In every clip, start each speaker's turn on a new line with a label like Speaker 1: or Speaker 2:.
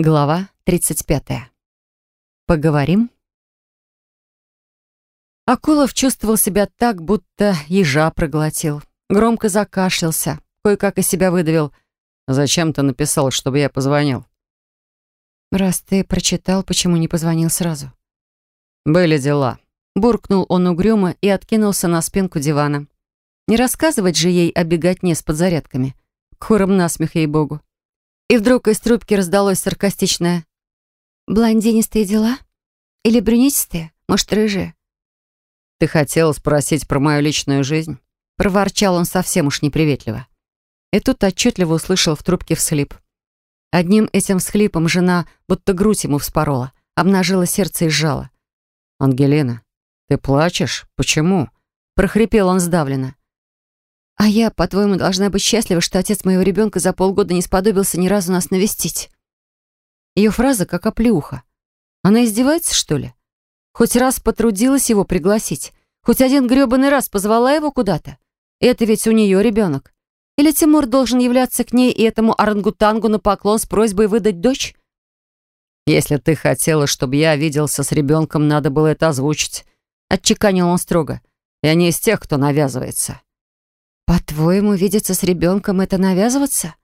Speaker 1: Глава 35. Поговорим? Акулов чувствовал себя так, будто ежа проглотил. Громко закашлялся, кое-как из себя выдавил. «Зачем ты написал, чтобы я позвонил?» «Раз ты прочитал, почему не позвонил сразу?» «Были дела». Буркнул он угрюмо и откинулся на спинку дивана. Не рассказывать же ей о беготне с подзарядками. Хором насмех ей-богу. И вдруг из трубки раздалось саркастичное. «Блондинистые дела? Или брюнистые? Может, рыжие?» «Ты хотела спросить про мою личную жизнь?» Проворчал он совсем уж неприветливо. И тут отчетливо услышал в трубке всхлип. Одним этим всхлипом жена будто грудь ему вспорола, обнажила сердце и сжала. «Ангелина, ты плачешь? Почему?» прохрипел он сдавленно. А я, по-твоему, должна быть счастлива, что отец моего ребенка за полгода не сподобился ни разу нас навестить. Ее фраза как оплеуха. Она издевается, что ли? Хоть раз потрудилась его пригласить. Хоть один грёбаный раз позвала его куда-то. Это ведь у нее ребенок. Или Тимур должен являться к ней и этому орангутангу на поклон с просьбой выдать дочь? «Если ты хотела, чтобы я виделся с ребенком, надо было это озвучить», — отчеканил он строго. «Я не из тех, кто навязывается». «По-твоему, видеться с ребенком — это навязываться?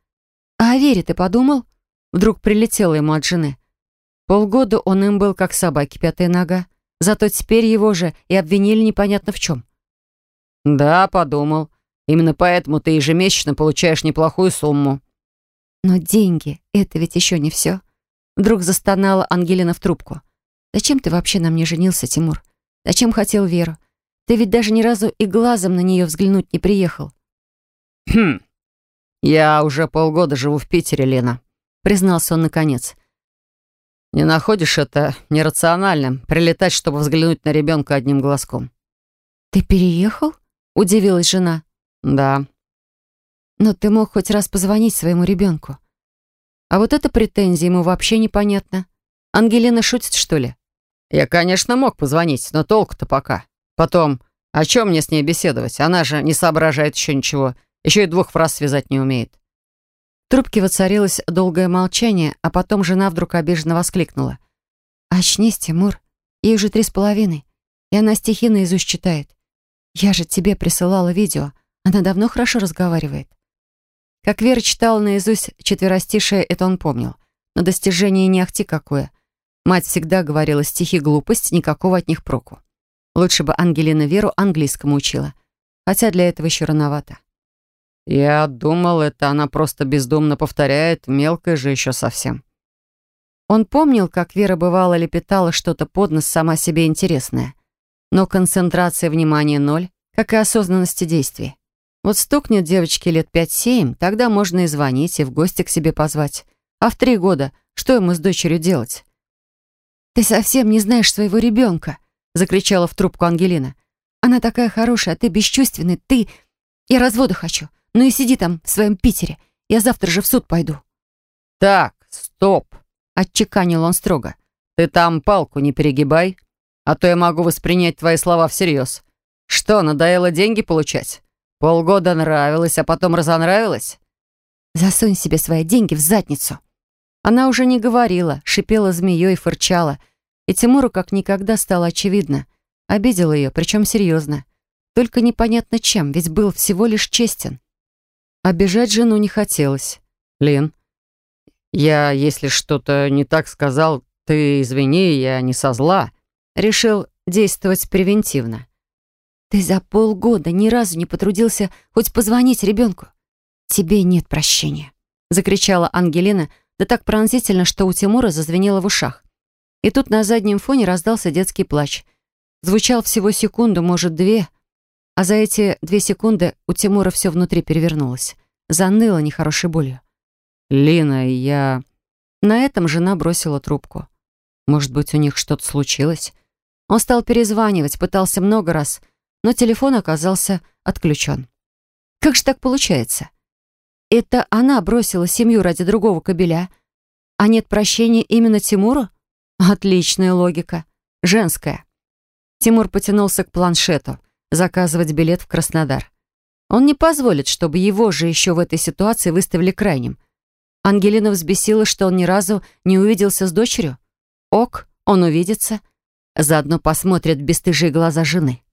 Speaker 1: А о Вере ты подумал?» Вдруг прилетело ему от жены. Полгода он им был как собаки пятая нога. Зато теперь его же и обвинили непонятно в чем. «Да, подумал. Именно поэтому ты ежемесячно получаешь неплохую сумму». «Но деньги — это ведь еще не все». Вдруг застонала Ангелина в трубку. «Зачем ты вообще на мне женился, Тимур? Зачем хотел Веру? Ты ведь даже ни разу и глазом на нее взглянуть не приехал. «Хм, я уже полгода живу в Питере, Лена», — признался он наконец. «Не находишь это нерациональным, прилетать, чтобы взглянуть на ребенка одним глазком?» «Ты переехал?» — удивилась жена. «Да». «Но ты мог хоть раз позвонить своему ребенку. А вот эта претензия ему вообще непонятна. Ангелина шутит, что ли?» «Я, конечно, мог позвонить, но толку-то пока. Потом, о чем мне с ней беседовать? Она же не соображает еще ничего. Еще и двух фраз связать не умеет. В трубке воцарилось долгое молчание, а потом жена вдруг обиженно воскликнула. «Очнись, Тимур. Ей уже три с половиной. И она стихи наизусть читает. Я же тебе присылала видео. Она давно хорошо разговаривает». Как Вера читала наизусть четверостишее, это он помнил. Но достижение не ахти какое. Мать всегда говорила стихи глупость, никакого от них проку. Лучше бы Ангелина Веру английскому учила. Хотя для этого еще рановато. «Я думал, это она просто бездумно повторяет, мелкая же еще совсем». Он помнил, как Вера бывало лепетала что-то под нос сама себе интересное. Но концентрация внимания ноль, как и осознанности действий. Вот стукнет девочке лет пять-семь, тогда можно и звонить, и в гости к себе позвать. А в три года что ему с дочерью делать? «Ты совсем не знаешь своего ребенка», — закричала в трубку Ангелина. «Она такая хорошая, а ты бесчувственный, ты... Я развода хочу. Ну и сиди там в своем Питере. Я завтра же в суд пойду». «Так, стоп», — отчеканил он строго. «Ты там палку не перегибай, а то я могу воспринять твои слова всерьез. Что, надоело деньги получать? Полгода нравилось, а потом разонравилось?» «Засунь себе свои деньги в задницу». Она уже не говорила, шипела змеей, фырчала. И Тимуру как никогда стало очевидно. Обидел ее, причем серьезно. Только непонятно чем, ведь был всего лишь честен. Обижать жену не хотелось. «Лин, я, если что-то не так сказал, ты извини, я не со зла». Решил действовать превентивно. «Ты за полгода ни разу не потрудился хоть позвонить ребенку. Тебе нет прощения», — закричала Ангелина, да так пронзительно, что у Тимура зазвенело в ушах. И тут на заднем фоне раздался детский плач. Звучал всего секунду, может, две, а за эти две секунды у Тимура все внутри перевернулось. Заныло нехорошей болью. «Лина, я...» На этом жена бросила трубку. Может быть, у них что-то случилось? Он стал перезванивать, пытался много раз, но телефон оказался отключен. Как же так получается? Это она бросила семью ради другого кобеля, а нет прощения именно Тимуру? Отличная логика. Женская. Тимур потянулся к планшету заказывать билет в Краснодар. Он не позволит, чтобы его же еще в этой ситуации выставили крайним. Ангелина взбесила, что он ни разу не увиделся с дочерью. Ок, он увидится. Заодно посмотрит в бесстыжие глаза жены.